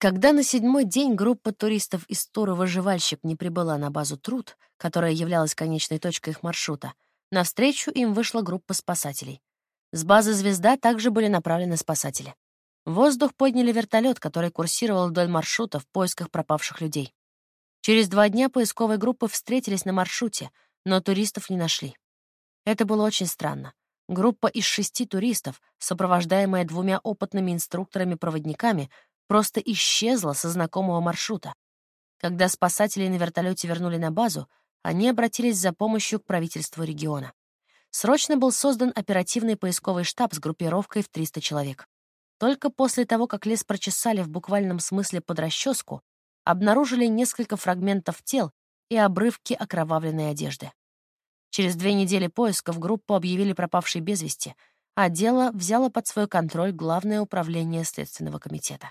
Когда на седьмой день группа туристов из тура «Выживальщик» не прибыла на базу Труд, которая являлась конечной точкой их маршрута, навстречу им вышла группа спасателей. С базы «Звезда» также были направлены спасатели. В воздух подняли вертолет, который курсировал вдоль маршрута в поисках пропавших людей. Через два дня поисковые группы встретились на маршруте, но туристов не нашли. Это было очень странно. Группа из шести туристов, сопровождаемая двумя опытными инструкторами-проводниками, просто исчезла со знакомого маршрута. Когда спасатели на вертолете вернули на базу, они обратились за помощью к правительству региона. Срочно был создан оперативный поисковый штаб с группировкой в 300 человек. Только после того, как лес прочесали в буквальном смысле под расческу, обнаружили несколько фрагментов тел и обрывки окровавленной одежды. Через две недели поисков группу объявили пропавшей без вести, а дело взяло под свой контроль Главное управление Следственного комитета.